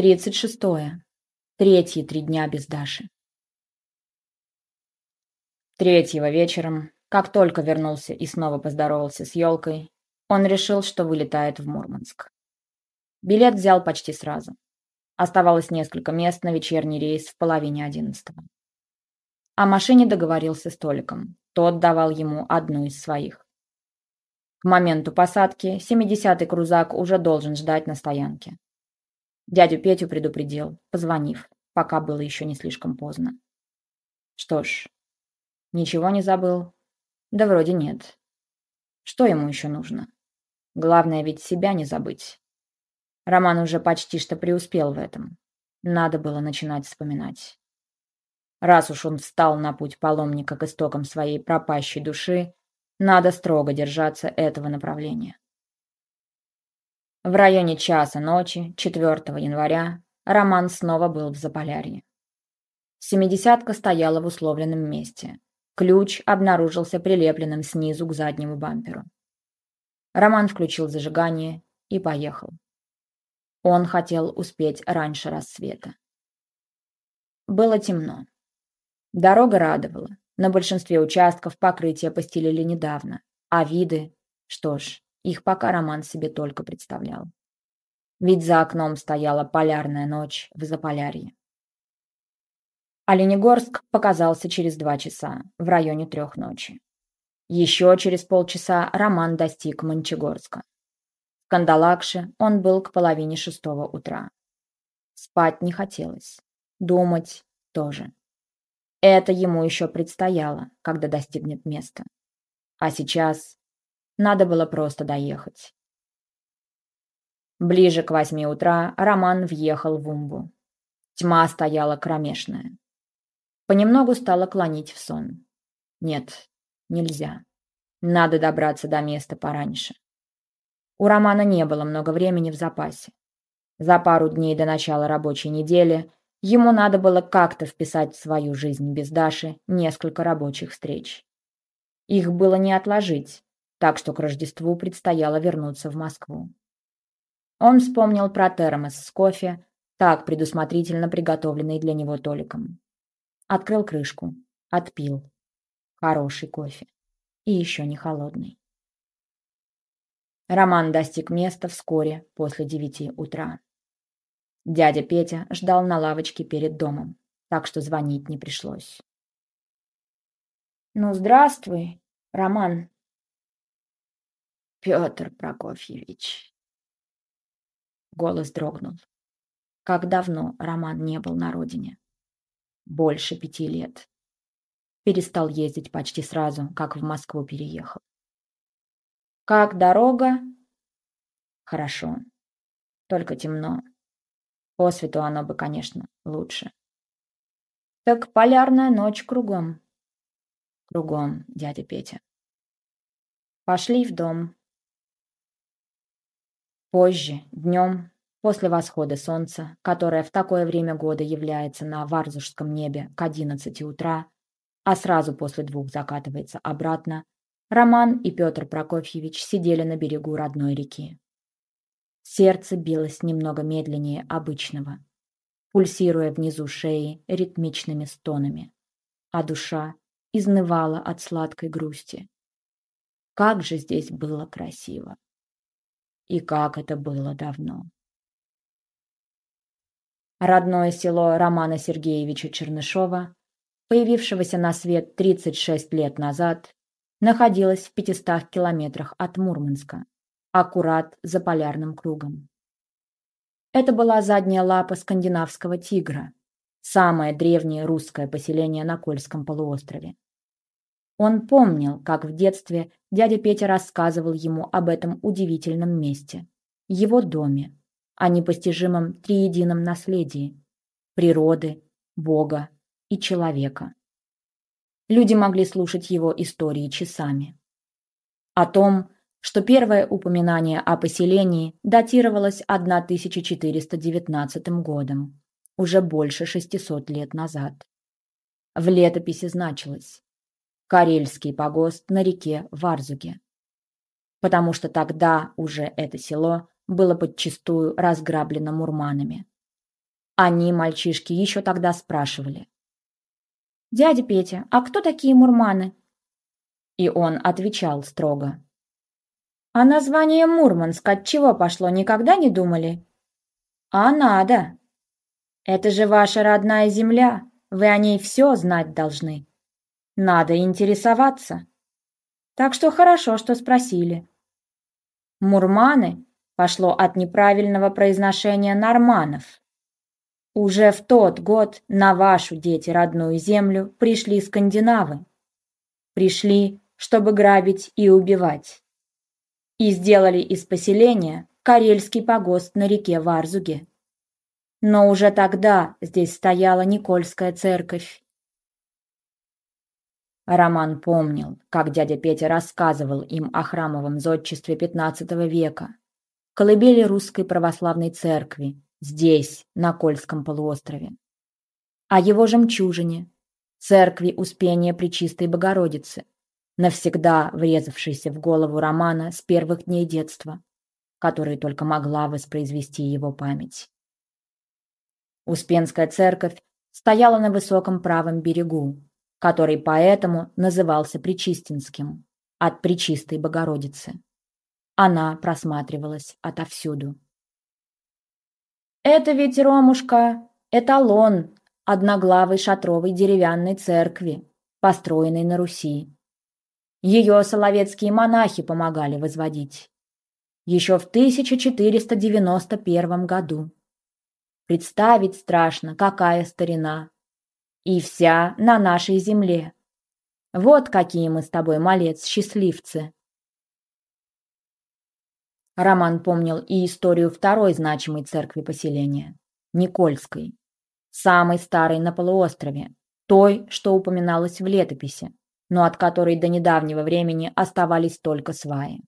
Тридцать шестое. Третьи три дня без Даши. Третьего вечером, как только вернулся и снова поздоровался с елкой, он решил, что вылетает в Мурманск. Билет взял почти сразу. Оставалось несколько мест на вечерний рейс в половине одиннадцатого. О машине договорился с Толиком. Тот давал ему одну из своих. К моменту посадки 70-й крузак уже должен ждать на стоянке. Дядю Петю предупредил, позвонив, пока было еще не слишком поздно. Что ж, ничего не забыл? Да вроде нет. Что ему еще нужно? Главное ведь себя не забыть. Роман уже почти что преуспел в этом. Надо было начинать вспоминать. Раз уж он встал на путь паломника к истокам своей пропащей души, надо строго держаться этого направления. В районе часа ночи, 4 января, Роман снова был в Заполярье. Семидесятка стояла в условленном месте. Ключ обнаружился прилепленным снизу к заднему бамперу. Роман включил зажигание и поехал. Он хотел успеть раньше рассвета. Было темно. Дорога радовала. На большинстве участков покрытие постелили недавно, а виды, что ж, их пока Роман себе только представлял. Ведь за окном стояла полярная ночь в Заполярье. Оленегорск показался через два часа, в районе трех ночи. Еще через полчаса Роман достиг Мончегорска. В Кандалакше он был к половине шестого утра. Спать не хотелось. Думать тоже. Это ему еще предстояло, когда достигнет места. А сейчас надо было просто доехать. Ближе к восьми утра Роман въехал в Умбу. Тьма стояла кромешная. Понемногу стало клонить в сон. Нет, нельзя. Надо добраться до места пораньше. У Романа не было много времени в запасе. За пару дней до начала рабочей недели ему надо было как-то вписать в свою жизнь без Даши несколько рабочих встреч. Их было не отложить, так что к Рождеству предстояло вернуться в Москву. Он вспомнил про термос с кофе, так предусмотрительно приготовленный для него Толиком. Открыл крышку, отпил. Хороший кофе. И еще не холодный. Роман достиг места вскоре после девяти утра. Дядя Петя ждал на лавочке перед домом, так что звонить не пришлось. «Ну, здравствуй, Роман», Петр Прокофьевич. Голос дрогнул. Как давно Роман не был на родине? Больше пяти лет. Перестал ездить почти сразу, как в Москву переехал. Как дорога? Хорошо. Только темно. По свету оно бы, конечно, лучше. Так полярная ночь кругом. Кругом, дядя Петя. Пошли в дом. Позже, днем, после восхода солнца, которое в такое время года является на Варзужском небе к 11 утра, а сразу после двух закатывается обратно, Роман и Петр Прокофьевич сидели на берегу родной реки. Сердце билось немного медленнее обычного, пульсируя внизу шеи ритмичными стонами, а душа изнывала от сладкой грусти. Как же здесь было красиво! И как это было давно. Родное село Романа Сергеевича Чернышова, появившегося на свет 36 лет назад, находилось в 500 километрах от Мурманска, аккурат за полярным кругом. Это была задняя лапа скандинавского тигра, самое древнее русское поселение на Кольском полуострове. Он помнил, как в детстве дядя Петя рассказывал ему об этом удивительном месте, его доме, о непостижимом триедином наследии природы, Бога и человека. Люди могли слушать его истории часами. О том, что первое упоминание о поселении датировалось 1419 годом, уже больше 600 лет назад. В летописи значилось Карельский погост на реке Варзуге. Потому что тогда уже это село было подчистую разграблено мурманами. Они, мальчишки, еще тогда спрашивали. «Дядя Петя, а кто такие мурманы?» И он отвечал строго. «А название Мурманск от чего пошло, никогда не думали?» «А надо. Это же ваша родная земля, вы о ней все знать должны. Надо интересоваться. Так что хорошо, что спросили». Мурманы пошло от неправильного произношения норманов. Уже в тот год на вашу, дети, родную землю пришли скандинавы. Пришли, чтобы грабить и убивать. И сделали из поселения карельский погост на реке Варзуге. Но уже тогда здесь стояла Никольская церковь. Роман помнил, как дядя Петя рассказывал им о храмовом зодчестве XV века, колыбели русской православной церкви, здесь, на Кольском полуострове. О его жемчужине, церкви Успения Пречистой Богородицы, навсегда врезавшейся в голову Романа с первых дней детства, которые только могла воспроизвести его память. Успенская церковь стояла на высоком правом берегу, который поэтому назывался Пречистинским, от Пречистой Богородицы. Она просматривалась отовсюду. Это ведь, Ромушка, эталон одноглавой шатровой деревянной церкви, построенной на Руси. Ее соловецкие монахи помогали возводить. Еще в 1491 году. Представить страшно, какая старина. И вся на нашей земле. Вот какие мы с тобой, малец, счастливцы. Роман помнил и историю второй значимой церкви поселения – Никольской, самой старой на полуострове, той, что упоминалось в летописи, но от которой до недавнего времени оставались только сваи.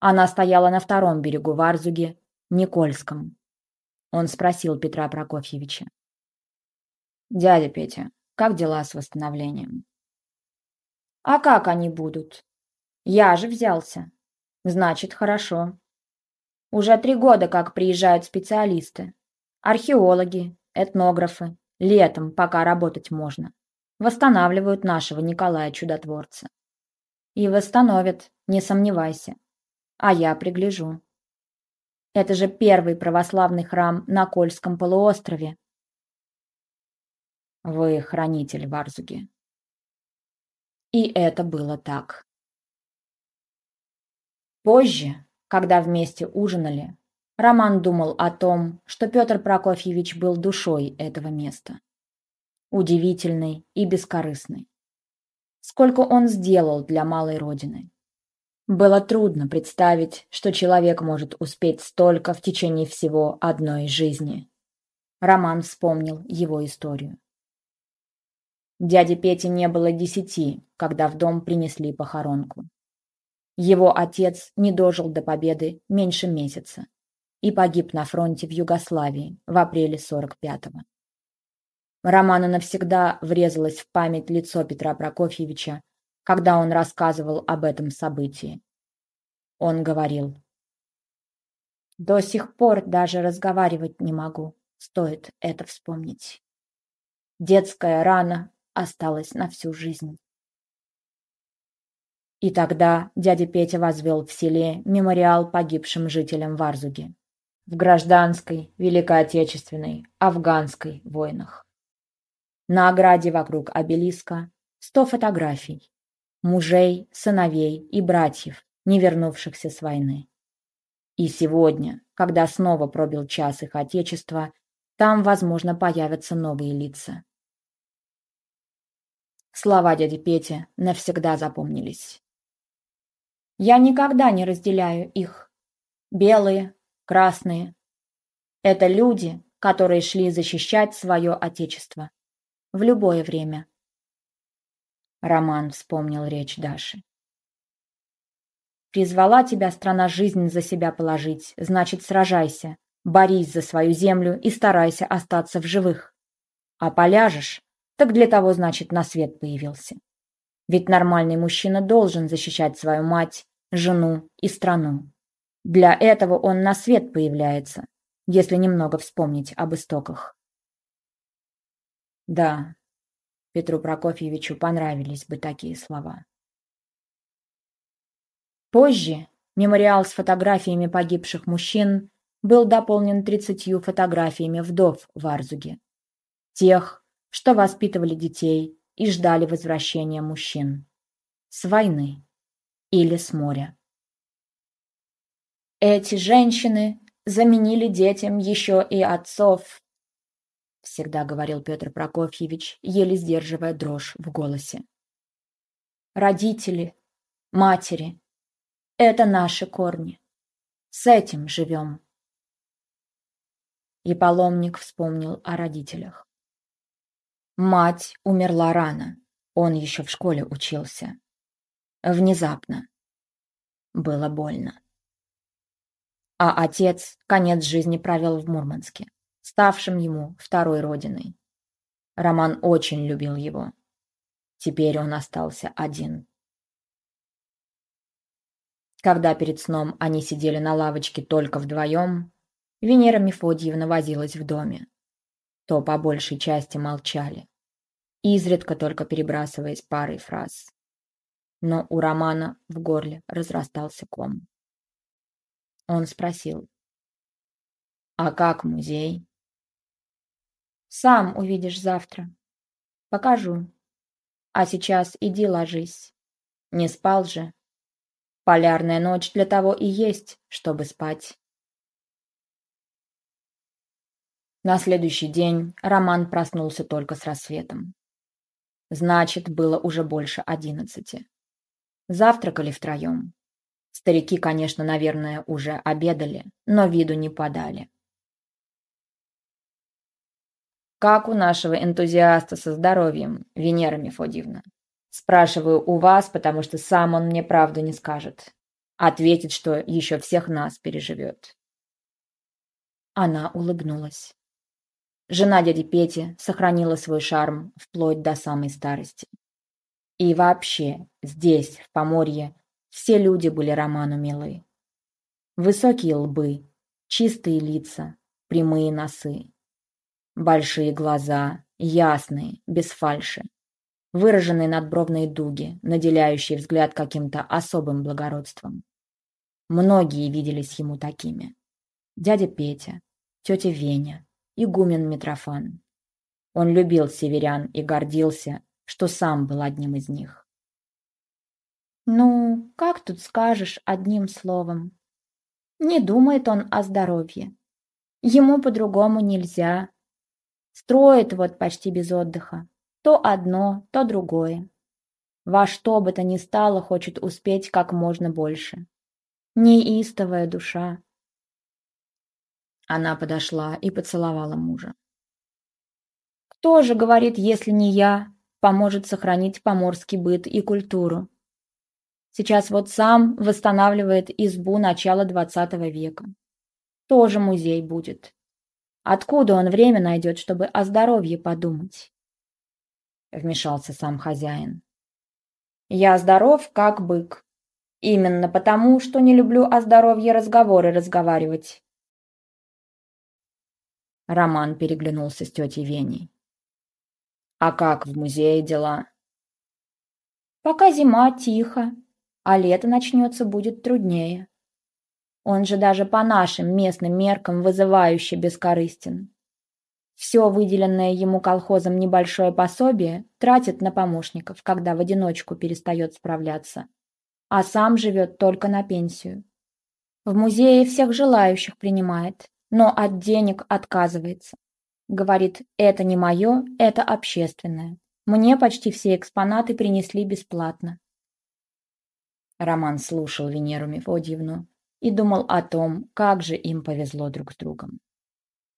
Она стояла на втором берегу Варзуги, Никольском. Он спросил Петра Прокофьевича. «Дядя Петя, как дела с восстановлением?» «А как они будут? Я же взялся. Значит, хорошо. Уже три года как приезжают специалисты. Археологи, этнографы. Летом, пока работать можно. Восстанавливают нашего Николая Чудотворца. И восстановят, не сомневайся. А я пригляжу. Это же первый православный храм на Кольском полуострове. Вы хранитель Варзуги. И это было так. Позже, когда вместе ужинали, Роман думал о том, что Петр Прокофьевич был душой этого места. Удивительный и бескорыстный. Сколько он сделал для малой родины. Было трудно представить, что человек может успеть столько в течение всего одной жизни. Роман вспомнил его историю. Дяде Пете не было десяти, когда в дом принесли похоронку. Его отец не дожил до победы меньше месяца и погиб на фронте в Югославии в апреле 45-го. Роману навсегда врезалось в память лицо Петра Прокофьевича, когда он рассказывал об этом событии. Он говорил, «До сих пор даже разговаривать не могу, стоит это вспомнить. Детская рана осталась на всю жизнь». И тогда дядя Петя возвел в селе мемориал погибшим жителям Варзуги в гражданской, Великой Отечественной, афганской войнах. На ограде вокруг обелиска сто фотографий мужей, сыновей и братьев, не вернувшихся с войны. И сегодня, когда снова пробил час их отечества, там, возможно, появятся новые лица. Слова дяди Пети навсегда запомнились. Я никогда не разделяю их. Белые, красные. Это люди, которые шли защищать свое отечество. В любое время. Роман вспомнил речь Даши. Призвала тебя страна жизнь за себя положить, значит, сражайся, борись за свою землю и старайся остаться в живых. А поляжешь, так для того, значит, на свет появился. Ведь нормальный мужчина должен защищать свою мать, жену и страну. Для этого он на свет появляется, если немного вспомнить об истоках. Да, Петру Прокофьевичу понравились бы такие слова. Позже мемориал с фотографиями погибших мужчин был дополнен тридцатью фотографиями вдов в Арзуге. Тех, что воспитывали детей и ждали возвращения мужчин. С войны или с моря. Эти женщины заменили детям еще и отцов, всегда говорил Петр Прокофьевич, еле сдерживая дрожь в голосе. Родители, матери – это наши корни. С этим живем. И паломник вспомнил о родителях. Мать умерла рано, он еще в школе учился. Внезапно. Было больно. А отец конец жизни провел в Мурманске, ставшим ему второй родиной. Роман очень любил его. Теперь он остался один. Когда перед сном они сидели на лавочке только вдвоем, Венера Мефодьевна возилась в доме. То по большей части молчали, изредка только перебрасываясь парой фраз. Но у Романа в горле разрастался ком. Он спросил. «А как музей?» «Сам увидишь завтра. Покажу. А сейчас иди ложись. Не спал же. Полярная ночь для того и есть, чтобы спать». На следующий день Роман проснулся только с рассветом. Значит, было уже больше одиннадцати. Завтракали втроем. Старики, конечно, наверное, уже обедали, но виду не подали. «Как у нашего энтузиаста со здоровьем, Венера Мефодьевна?» «Спрашиваю у вас, потому что сам он мне правду не скажет. Ответит, что еще всех нас переживет». Она улыбнулась. Жена дяди Пети сохранила свой шарм вплоть до самой старости. И вообще, здесь, в Поморье, все люди были Роману милы. Высокие лбы, чистые лица, прямые носы. Большие глаза, ясные, без фальши. Выраженные надбровные дуги, наделяющие взгляд каким-то особым благородством. Многие виделись ему такими. Дядя Петя, тетя Веня, игумен Митрофан. Он любил северян и гордился, что сам был одним из них. Ну, как тут скажешь одним словом? Не думает он о здоровье. Ему по-другому нельзя. Строит вот почти без отдыха. То одно, то другое. Во что бы то ни стало, хочет успеть как можно больше. Неистовая душа. Она подошла и поцеловала мужа. Кто же, говорит, если не я, поможет сохранить поморский быт и культуру? Сейчас вот сам восстанавливает избу начала двадцатого века. Тоже музей будет. Откуда он время найдет, чтобы о здоровье подумать? Вмешался сам хозяин. Я здоров, как бык. Именно потому, что не люблю о здоровье разговоры разговаривать. Роман переглянулся с тетей Веней. «А как в музее дела?» «Пока зима, тихо, а лето начнется, будет труднее. Он же даже по нашим местным меркам вызывающе бескорыстен. Все выделенное ему колхозом небольшое пособие тратит на помощников, когда в одиночку перестает справляться, а сам живет только на пенсию. В музее всех желающих принимает, но от денег отказывается. Говорит, это не мое, это общественное. Мне почти все экспонаты принесли бесплатно. Роман слушал Венеру Мефодьевну и думал о том, как же им повезло друг с другом.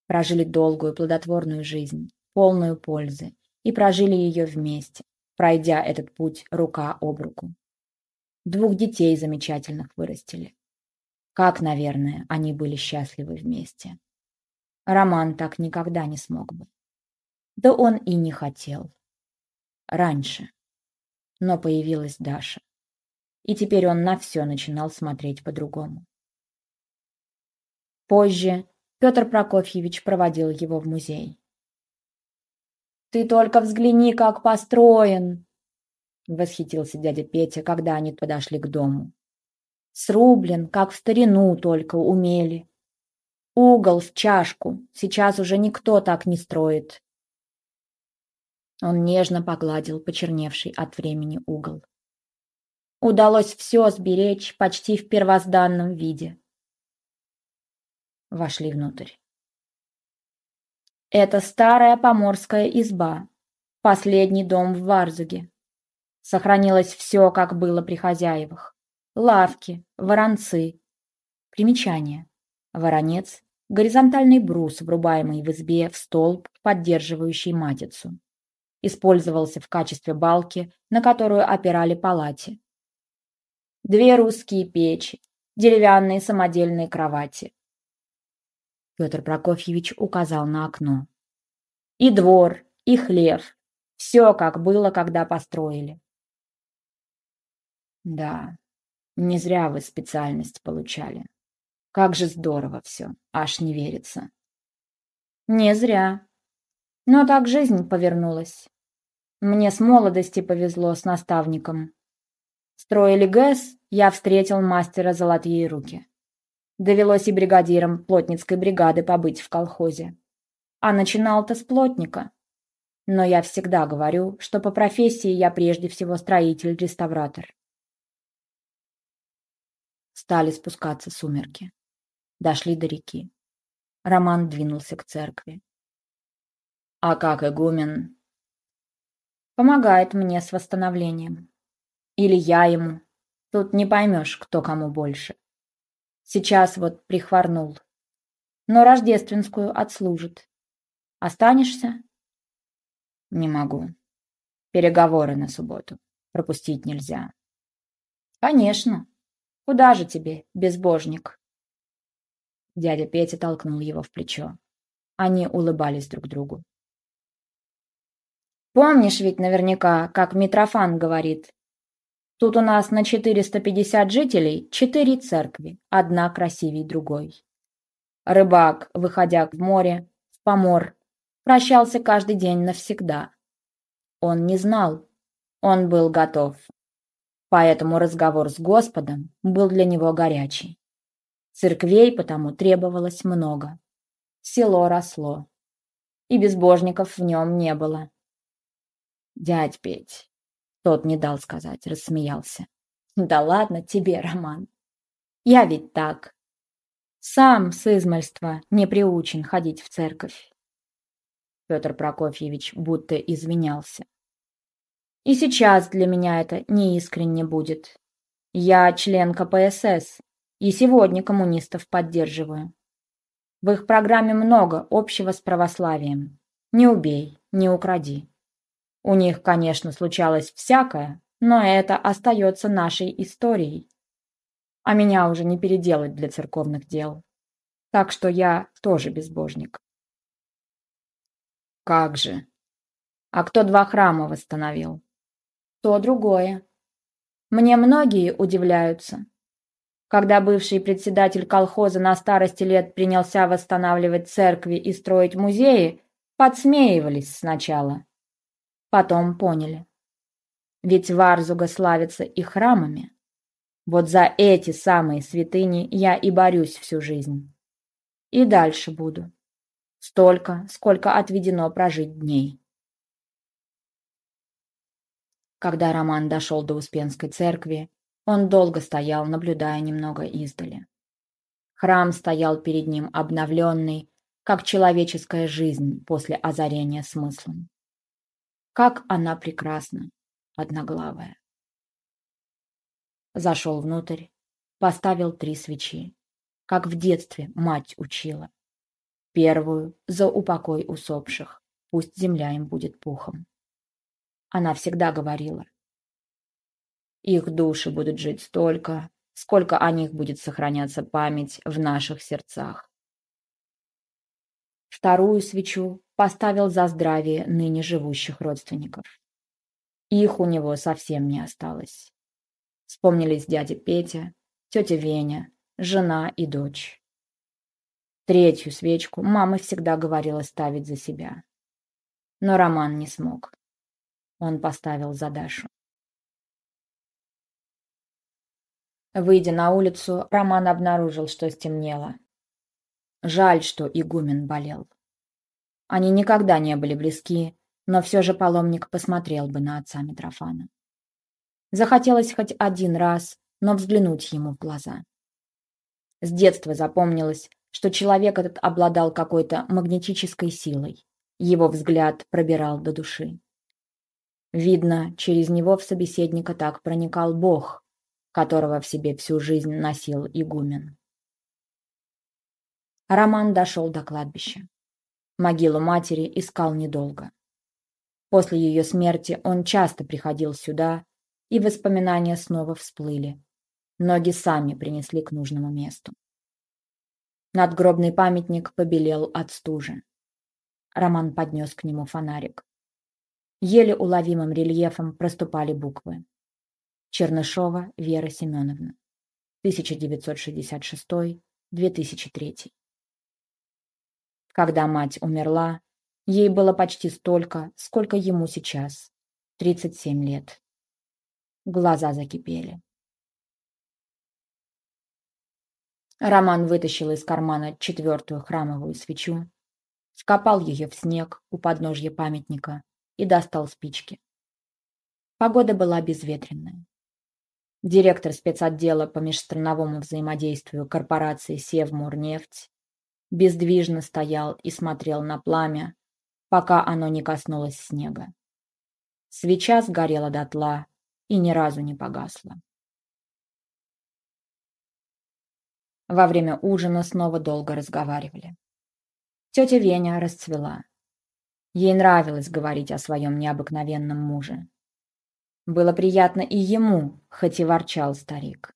Прожили долгую плодотворную жизнь, полную пользы, и прожили ее вместе, пройдя этот путь рука об руку. Двух детей замечательных вырастили. Как, наверное, они были счастливы вместе. Роман так никогда не смог бы. Да он и не хотел. Раньше. Но появилась Даша. И теперь он на все начинал смотреть по-другому. Позже Петр Прокофьевич проводил его в музей. «Ты только взгляни, как построен!» Восхитился дядя Петя, когда они подошли к дому. Срублен, как в старину только умели. Угол в чашку, сейчас уже никто так не строит. Он нежно погладил почерневший от времени угол. Удалось все сберечь почти в первозданном виде. Вошли внутрь. Это старая поморская изба, последний дом в Варзуге. Сохранилось все, как было при хозяевах. Лавки, воронцы. Примечание. Воронец – горизонтальный брус, врубаемый в избе в столб, поддерживающий матицу. Использовался в качестве балки, на которую опирали палати. Две русские печи, деревянные самодельные кровати. Петр Прокофьевич указал на окно. И двор, и хлев. Все, как было, когда построили. Да, не зря вы специальность получали. Как же здорово все, аж не верится. Не зря. Но так жизнь повернулась. Мне с молодости повезло с наставником. Строили ГЭС, я встретил мастера «Золотые руки». Довелось и бригадиром плотницкой бригады побыть в колхозе. А начинал-то с плотника. Но я всегда говорю, что по профессии я прежде всего строитель-реставратор. Стали спускаться сумерки. Дошли до реки. Роман двинулся к церкви. А как игумен? Помогает мне с восстановлением. Или я ему. Тут не поймешь, кто кому больше. Сейчас вот прихворнул. Но рождественскую отслужит. Останешься? Не могу. Переговоры на субботу. Пропустить нельзя. Конечно. Куда же тебе, безбожник? Дядя Петя толкнул его в плечо. Они улыбались друг другу. Помнишь ведь наверняка, как Митрофан говорит. Тут у нас на 450 жителей четыре церкви, одна красивей другой. Рыбак, выходя в море, в помор, прощался каждый день навсегда. Он не знал, он был готов поэтому разговор с Господом был для него горячий. Церквей потому требовалось много. Село росло, и безбожников в нем не было. «Дядь Петь», — тот не дал сказать, рассмеялся. «Да ладно тебе, Роман. Я ведь так. Сам с измальства не приучен ходить в церковь». Петр Прокофьевич будто извинялся. И сейчас для меня это неискренне будет. Я член КПСС, и сегодня коммунистов поддерживаю. В их программе много общего с православием. Не убей, не укради. У них, конечно, случалось всякое, но это остается нашей историей. А меня уже не переделать для церковных дел. Так что я тоже безбожник. Как же? А кто два храма восстановил? То другое. Мне многие удивляются. Когда бывший председатель колхоза на старости лет принялся восстанавливать церкви и строить музеи, подсмеивались сначала. Потом поняли. Ведь Варзуга славится и храмами. Вот за эти самые святыни я и борюсь всю жизнь. И дальше буду. Столько, сколько отведено прожить дней. Когда Роман дошел до Успенской церкви, он долго стоял, наблюдая немного издали. Храм стоял перед ним обновленный, как человеческая жизнь после озарения смыслом. Как она прекрасна, одноглавая. Зашел внутрь, поставил три свечи, как в детстве мать учила. Первую за упокой усопших, пусть земля им будет пухом. Она всегда говорила. Их души будут жить столько, сколько о них будет сохраняться память в наших сердцах. Вторую свечу поставил за здравие ныне живущих родственников. Их у него совсем не осталось. Вспомнились дядя Петя, тетя Веня, жена и дочь. Третью свечку мама всегда говорила ставить за себя. Но Роман не смог. Он поставил за Дашу. Выйдя на улицу, Роман обнаружил, что стемнело. Жаль, что игумен болел. Они никогда не были близки, но все же паломник посмотрел бы на отца Митрофана. Захотелось хоть один раз, но взглянуть ему в глаза. С детства запомнилось, что человек этот обладал какой-то магнетической силой. Его взгляд пробирал до души. Видно, через него в собеседника так проникал Бог, которого в себе всю жизнь носил игумен. Роман дошел до кладбища. Могилу матери искал недолго. После ее смерти он часто приходил сюда, и воспоминания снова всплыли. Ноги сами принесли к нужному месту. Надгробный памятник побелел от стужи. Роман поднес к нему фонарик. Еле уловимым рельефом проступали буквы. Чернышова Вера Семеновна. 1966-2003. Когда мать умерла, ей было почти столько, сколько ему сейчас. 37 лет. Глаза закипели. Роман вытащил из кармана четвертую храмовую свечу, вкопал ее в снег у подножья памятника и достал спички. Погода была безветренная. Директор спецотдела по межстрановому взаимодействию корпорации «Севмурнефть» бездвижно стоял и смотрел на пламя, пока оно не коснулось снега. Свеча сгорела дотла и ни разу не погасла. Во время ужина снова долго разговаривали. Тетя Веня расцвела. Ей нравилось говорить о своем необыкновенном муже. Было приятно и ему, хоть и ворчал старик.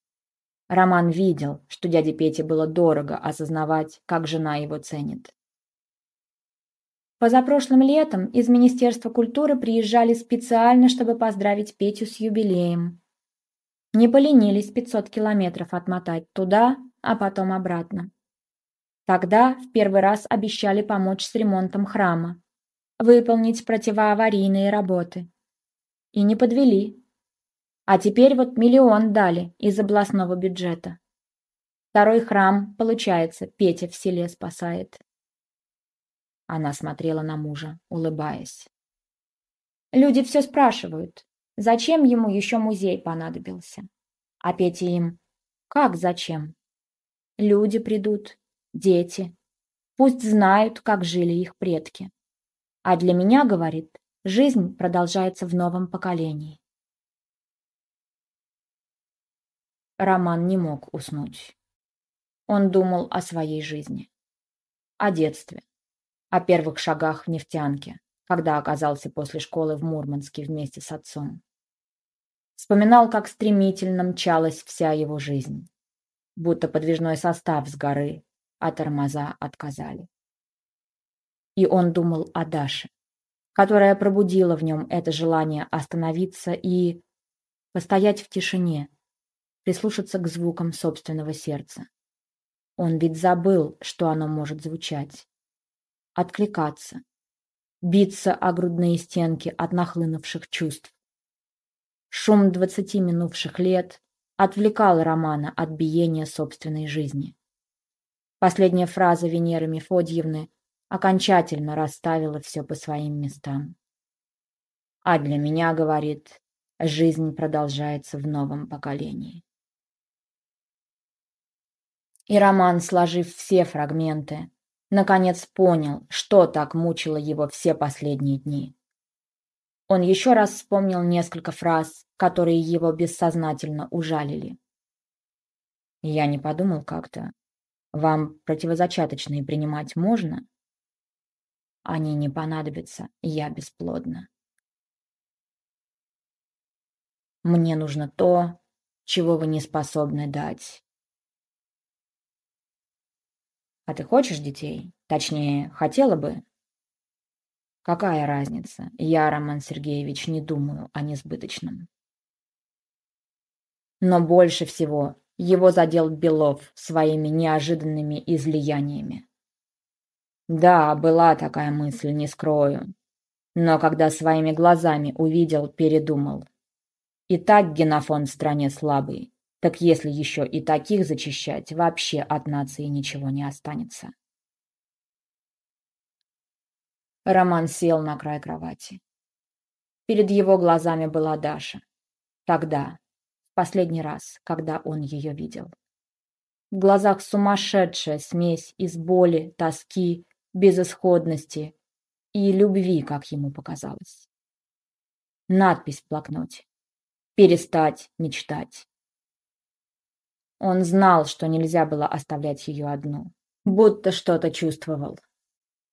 Роман видел, что дяде Пете было дорого осознавать, как жена его ценит. Позапрошлым летом из Министерства культуры приезжали специально, чтобы поздравить Петю с юбилеем. Не поленились 500 километров отмотать туда, а потом обратно. Тогда в первый раз обещали помочь с ремонтом храма, выполнить противоаварийные работы. И не подвели. А теперь вот миллион дали из областного бюджета. Второй храм, получается, Петя в селе спасает. Она смотрела на мужа, улыбаясь. Люди все спрашивают, зачем ему еще музей понадобился. А Петя им, как зачем? Люди придут, дети. Пусть знают, как жили их предки. А для меня, говорит, жизнь продолжается в новом поколении. Роман не мог уснуть. Он думал о своей жизни, о детстве, о первых шагах в нефтянке, когда оказался после школы в Мурманске вместе с отцом. Вспоминал, как стремительно мчалась вся его жизнь, будто подвижной состав с горы, а тормоза отказали. И он думал о Даше, которая пробудила в нем это желание остановиться и постоять в тишине, прислушаться к звукам собственного сердца. Он ведь забыл, что оно может звучать. Откликаться. Биться о грудные стенки от нахлынувших чувств. Шум двадцати минувших лет отвлекал Романа от биения собственной жизни. Последняя фраза Венеры Мефодьевны окончательно расставила все по своим местам. А для меня, говорит, жизнь продолжается в новом поколении. И Роман, сложив все фрагменты, наконец понял, что так мучило его все последние дни. Он еще раз вспомнил несколько фраз, которые его бессознательно ужалили. Я не подумал как-то. Вам противозачаточные принимать можно? Они не понадобятся, я бесплодна. Мне нужно то, чего вы не способны дать. А ты хочешь детей? Точнее, хотела бы? Какая разница? Я, Роман Сергеевич, не думаю о несбыточном. Но больше всего его задел Белов своими неожиданными излияниями. Да, была такая мысль, не скрою. Но когда своими глазами увидел, передумал. И так генофонд в стране слабый. Так если еще и таких зачищать, вообще от нации ничего не останется. Роман сел на край кровати. Перед его глазами была Даша. Тогда, в последний раз, когда он ее видел. В глазах сумасшедшая смесь из боли, тоски, безысходности и любви, как ему показалось. Надпись в блокноте. «Перестать мечтать». Он знал, что нельзя было оставлять ее одну, будто что-то чувствовал.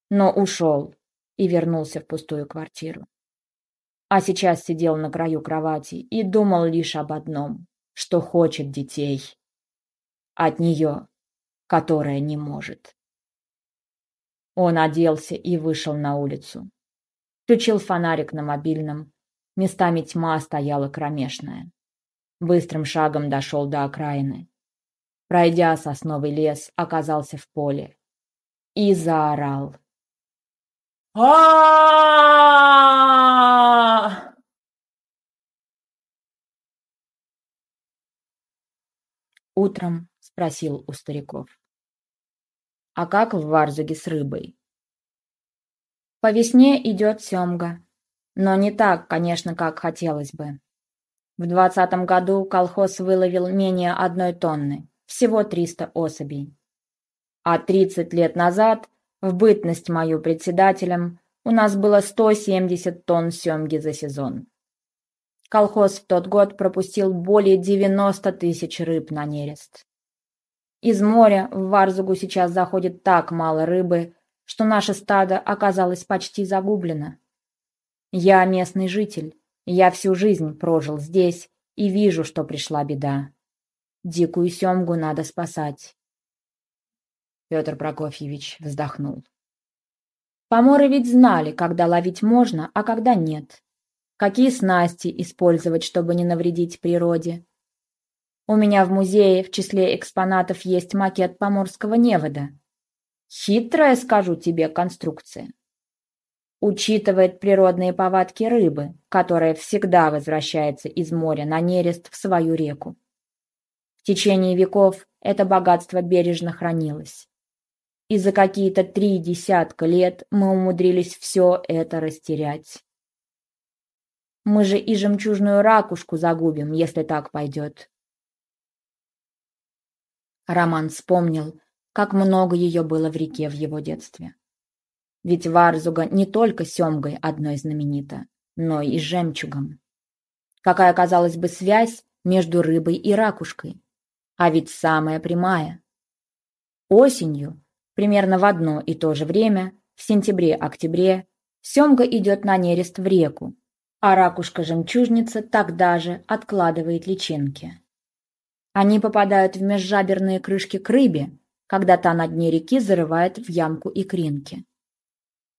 Но ушел и вернулся в пустую квартиру. А сейчас сидел на краю кровати и думал лишь об одном, что хочет детей. От нее, которая не может. Он оделся и вышел на улицу. Включил фонарик на мобильном. Местами тьма стояла кромешная. Быстрым шагом дошел до окраины. Пройдя сосновый лес, оказался в поле. И заорал а Утром спросил у стариков. А как в Варзуге с рыбой? По весне идет семга. Но не так, конечно, как хотелось бы. В двадцатом году колхоз выловил менее одной тонны, всего 300 особей. А 30 лет назад в бытность мою председателем у нас было 170 тонн семги за сезон. Колхоз в тот год пропустил более 90 тысяч рыб на нерест. Из моря в Варзугу сейчас заходит так мало рыбы, что наше стадо оказалось почти загублено. Я местный житель, я всю жизнь прожил здесь и вижу, что пришла беда. Дикую семгу надо спасать. Петр Прокофьевич вздохнул. Поморы ведь знали, когда ловить можно, а когда нет. Какие снасти использовать, чтобы не навредить природе. У меня в музее в числе экспонатов есть макет поморского невода. Хитрая, скажу тебе, конструкция. Учитывает природные повадки рыбы, которая всегда возвращается из моря на нерест в свою реку. В течение веков это богатство бережно хранилось и за какие-то три десятка лет мы умудрились все это растерять. Мы же и жемчужную ракушку загубим, если так пойдет. Роман вспомнил, как много ее было в реке в его детстве. Ведь Варзуга не только семгой одной знаменита, но и жемчугом. Какая, казалось бы, связь между рыбой и ракушкой? А ведь самая прямая. Осенью Примерно в одно и то же время, в сентябре-октябре, семга идет на нерест в реку, а ракушка-жемчужница тогда же откладывает личинки. Они попадают в межжаберные крышки к рыбе, когда та на дне реки зарывает в ямку икринки.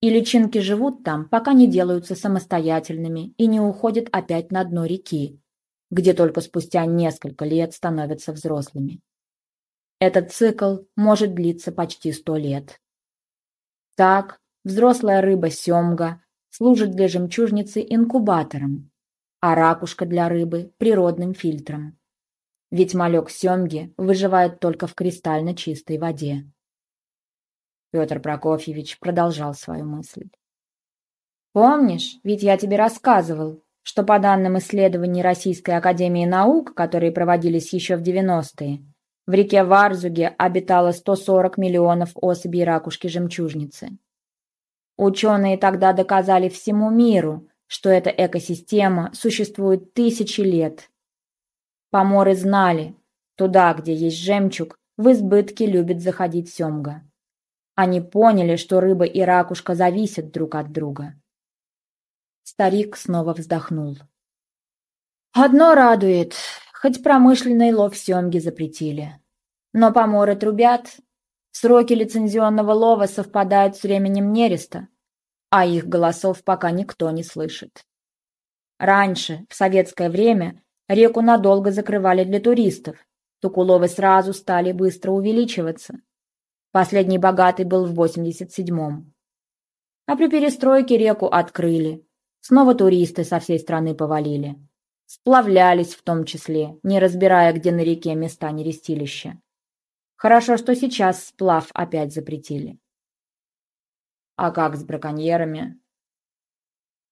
И личинки живут там, пока не делаются самостоятельными и не уходят опять на дно реки, где только спустя несколько лет становятся взрослыми. Этот цикл может длиться почти сто лет. Так, взрослая рыба-семга служит для жемчужницы инкубатором, а ракушка для рыбы – природным фильтром. Ведь малек семги выживает только в кристально чистой воде. Петр Прокофьевич продолжал свою мысль. «Помнишь, ведь я тебе рассказывал, что по данным исследований Российской Академии Наук, которые проводились еще в 90-е, в реке Варзуге обитало 140 миллионов особей ракушки-жемчужницы. Ученые тогда доказали всему миру, что эта экосистема существует тысячи лет. Поморы знали, туда, где есть жемчуг, в избытке любит заходить семга. Они поняли, что рыба и ракушка зависят друг от друга. Старик снова вздохнул. «Одно радует. Хоть промышленный лов семги запретили. Но поморы трубят. Сроки лицензионного лова совпадают с временем нереста, а их голосов пока никто не слышит. Раньше, в советское время, реку надолго закрывали для туристов, так уловы сразу стали быстро увеличиваться. Последний богатый был в 87-м. А при перестройке реку открыли. Снова туристы со всей страны повалили. Сплавлялись в том числе, не разбирая, где на реке места нерестилища. Хорошо, что сейчас сплав опять запретили. А как с браконьерами?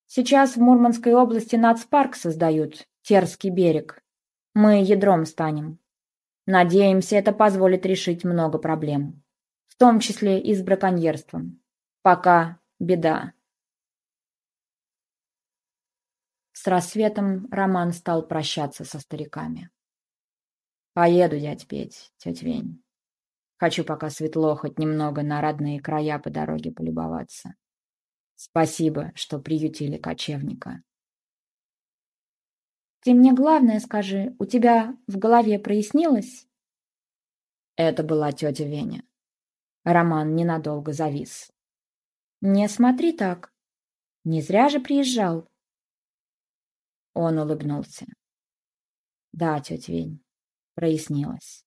Сейчас в Мурманской области нацпарк создают, Терский берег. Мы ядром станем. Надеемся, это позволит решить много проблем. В том числе и с браконьерством. Пока беда. С рассветом Роман стал прощаться со стариками. «Поеду, дядь Петь, тетя Вень. Хочу пока светло хоть немного на родные края по дороге полюбоваться. Спасибо, что приютили кочевника». «Ты мне главное скажи, у тебя в голове прояснилось?» Это была тетя Веня. Роман ненадолго завис. «Не смотри так. Не зря же приезжал. Он улыбнулся. Да, тетя Вень, прояснилось.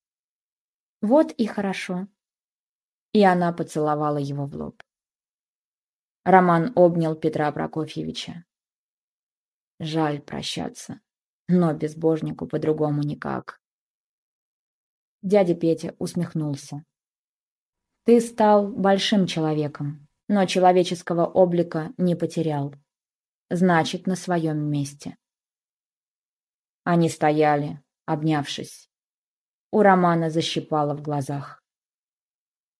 Вот и хорошо. И она поцеловала его в лоб. Роман обнял Петра Прокофьевича. Жаль прощаться, но безбожнику по-другому никак. Дядя Петя усмехнулся. Ты стал большим человеком, но человеческого облика не потерял. Значит, на своем месте. Они стояли, обнявшись. У Романа защипало в глазах.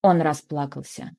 Он расплакался.